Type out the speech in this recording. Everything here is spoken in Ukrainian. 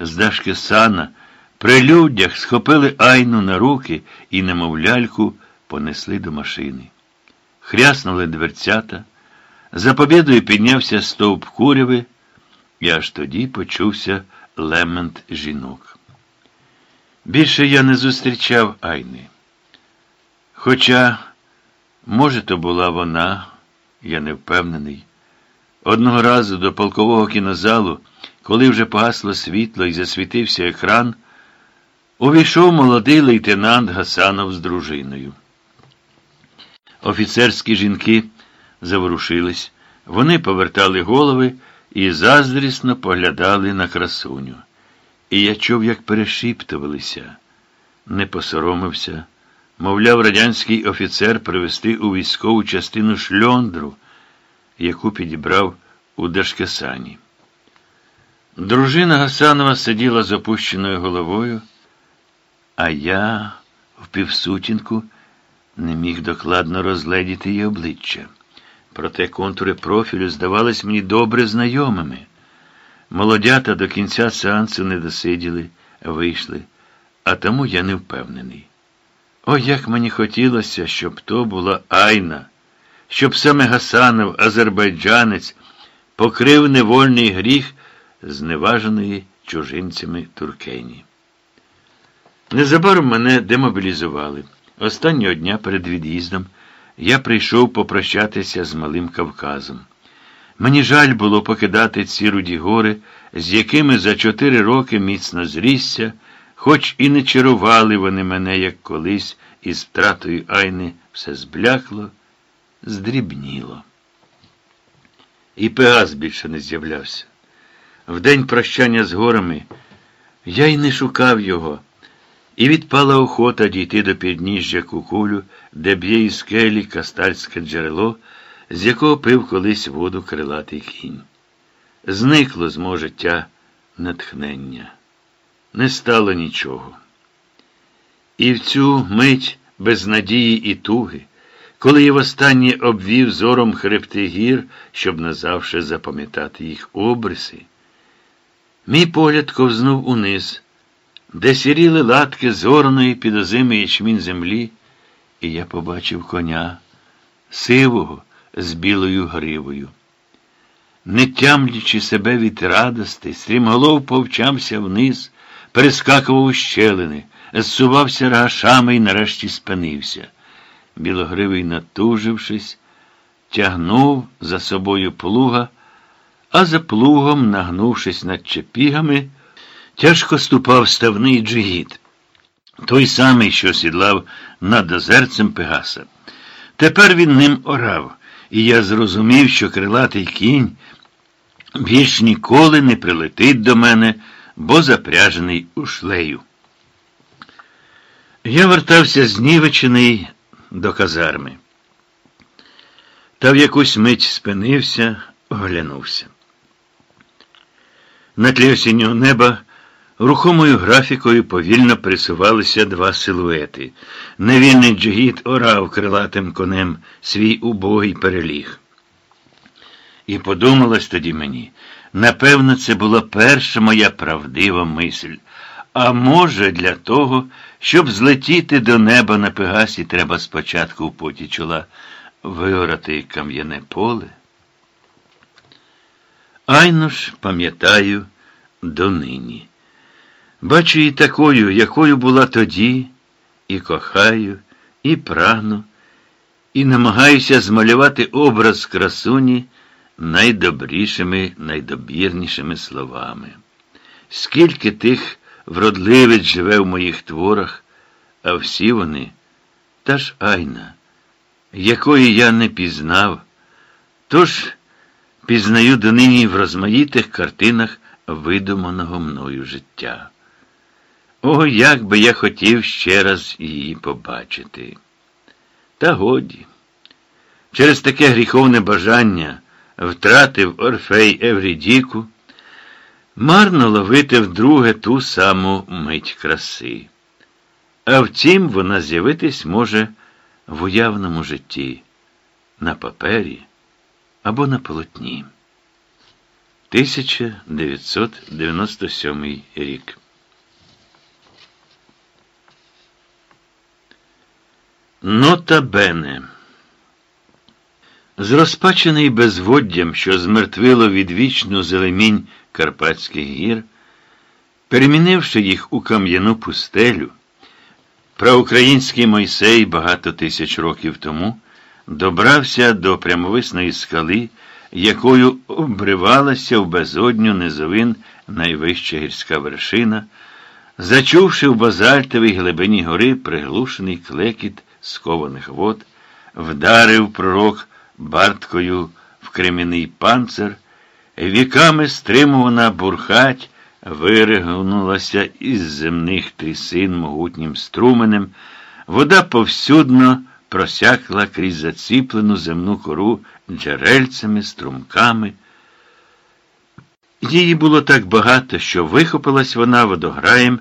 з Дашки Сана при людях схопили Айну на руки і, немовляльку, понесли до машини. Хряснули дверцята, за побєдою піднявся стовп куряви, і аж тоді почувся лемент жінок. Більше я не зустрічав Айни. Хоча, може, то була вона, я не впевнений. Одного разу до полкового кінозалу, коли вже погасло світло і засвітився екран, увійшов молодий лейтенант Гасанов з дружиною. Офіцерські жінки заворушились, вони повертали голови і заздрісно поглядали на красуню. І я чув, як перешіптувалися, не посоромився, мовляв, радянський офіцер привезти у військову частину шльондру, яку підібрав у Дашкесані. Дружина Гасанова сиділа з опущеною головою, а я в півсутінку не міг докладно розгледіти її обличчя. Проте контури профілю здавались мені добре знайомими. Молодята до кінця сеансу не досиділи, вийшли, а тому я не впевнений. О, як мені хотілося, щоб то була Айна, щоб саме Гасанов, азербайджанець, покрив невольний гріх зневаженої чужинцями Туркені. Незабаром мене демобілізували. Останнього дня перед від'їздом я прийшов попрощатися з малим Кавказом. Мені жаль було покидати ці руді гори, з якими за чотири роки міцно зрісся, хоч і не чарували вони мене, як колись, із втратою Айни все зблякло, здрібніло. І Пегас більше не з'являвся. В день прощання з горами я й не шукав його. І відпала охота дійти до підніжжя кукулю, де б'є із скелі кастальське джерело, з якого пив колись воду крилатий кінь. Зникло з мого життя натхнення. Не стало нічого. І в цю мить без надії і туги, коли я востаннє обвів зором хребти гір, щоб назавше запам'ятати їх обриси, мій погляд ковзнув униз де сіріли латки зорної підозими ячмінь землі, і я побачив коня сивого з білою гривою. Не тямлячи себе від радости, стрімголов повчався вниз, перескакував у щелини, зсувався рагашами і нарешті спинився. Білогривий, натужившись, тягнув за собою плуга, а за плугом, нагнувшись над чепігами, Тяжко ступав ставний джигіт, той самий, що сідлав над озерцем Пегаса. Тепер він ним орав, і я зрозумів, що крилатий кінь більш ніколи не прилетить до мене, бо запряжений у шлею. Я вертався знівечений до казарми. Та в якусь мить спинився, оглянувся. На тлі осіннього неба Рухомою графікою повільно присувалися два силуети. Невільний джигіт орав крилатим конем свій убогий переліг. І подумалось тоді мені, напевно, це була перша моя правдива мисль. А може, для того, щоб злетіти до неба на Пегасі, треба спочатку в поті чола виорати кам'яне поле. Айно ж, пам'ятаю, донині. Бачу її такою, якою була тоді, і кохаю, і прагну, і намагаюся змалювати образ красуні найдобрішими, найдобірнішими словами. Скільки тих вродливець живе в моїх творах, а всі вони та ж Айна, якої я не пізнав, тож пізнаю донині в розмаїтих картинах видуманого мною життя. О, як би я хотів ще раз її побачити. Та годі. Через таке гріховне бажання втратив Орфей Еврідіку, марно ловити вдруге ту саму мить краси. А втім, вона з'явитись може в уявному житті, на папері або на полотні. 1997 рік. Нота Бене Зрозпачений безводдям, що змертвило відвічну зелемінь Карпатських гір, перемінивши їх у кам'яну пустелю, проукраїнський Мойсей багато тисяч років тому добрався до прямовисної скали, якою обривалася в безодню низовин найвища гірська вершина, зачувши в базальтовій глибині гори приглушений клекіт скованих вод, вдарив пророк барткою в кремінний панцир, віками стримувана бурхать, виригнулася із земних трісин могутнім струменем, вода повсюдно просякла крізь заціплену земну кору джерельцями, струмками. Її було так багато, що вихопилась вона водограєм